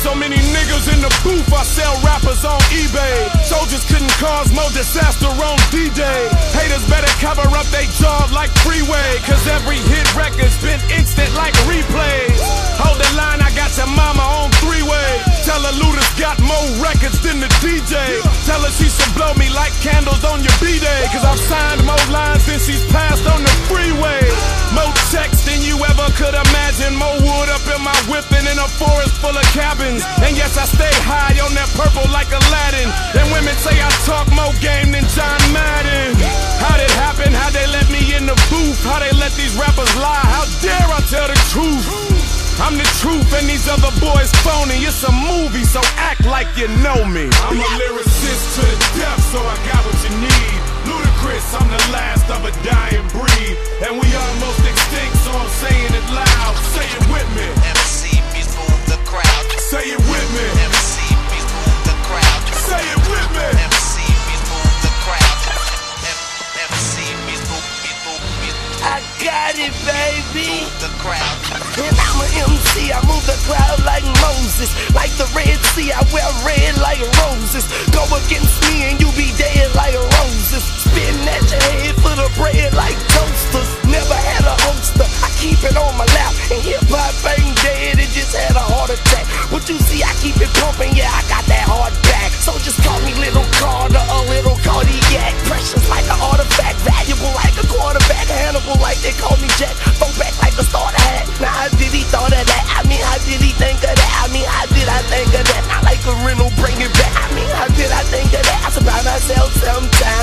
so many niggas in the booth, I sell rappers on eBay. Soldiers couldn't cause more disaster on D-Day. Haters better cover up they jaw like freeway. Cause every hit record's been instant like replays. Hold the line, I got your mama on three-way. Tell her Luda's got more records than the DJ. Tell her she should blow me like candles on your B-Day. Cause I've signed more I stay high on that purple like Aladdin. And women say I talk more game than John Madden. How'd it happen? How'd they let me in the booth? How they let these rappers lie? How dare I tell the truth? I'm the truth and these other boys phony. It's a movie, so act like you know me. I'm a lyricist to the death, so I got what you need. Ludacris, I'm the last of a dying breed. Got it, baby. the crowd. And I'm a MC, I move the crowd like Moses. Like the Red Sea, I wear red like roses. Go against me and you be dead like roses. Spitting at your head for the bread like toasters. Never had a holster, I keep it on my lap. And hip hop ain't dead, it just had a heart attack. But you see, I keep it pumping, yeah, I got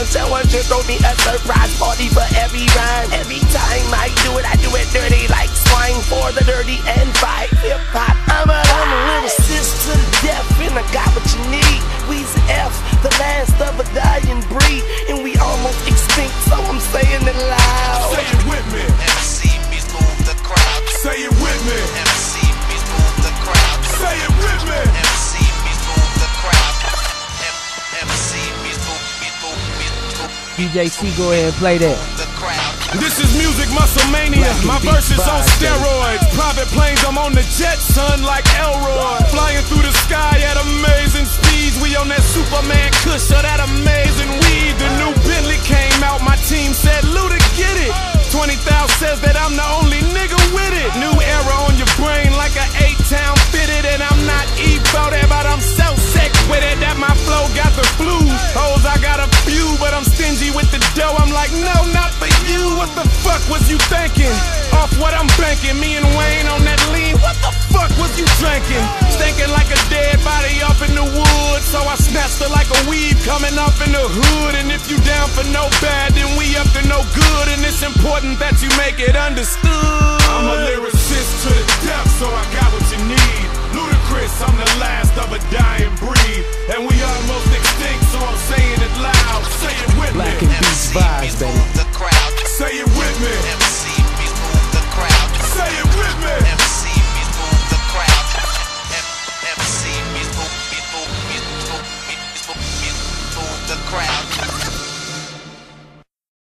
Someone should throw me a surprise party for every rhyme. Every time I do it, I do it dirty like DJ C, go ahead and play that. This is music muscle mania. My verse is on steroids. Private planes, I'm on the jet, son, like Elroy. Flying through the sky at amazing speeds. We on that Superman kush or that amazing weed. Stingy with the dough. I'm like, no, not for you. What the fuck was you thinking? Off what I'm banking, me and Wayne on that lean. What the fuck was you drinking? Stinking like a dead body up in the woods. So I snatched her like a weed coming up in the hood. And if you down for no bad, then we up to no good. And it's important that you make it understood. I'm a lyricist to the death, so I got what you need. Ludacris, I'm the last of a dying it with Black me. and Beats vibes, baby. move the crowd. Say it with me. MC move the crowd. Say it with me.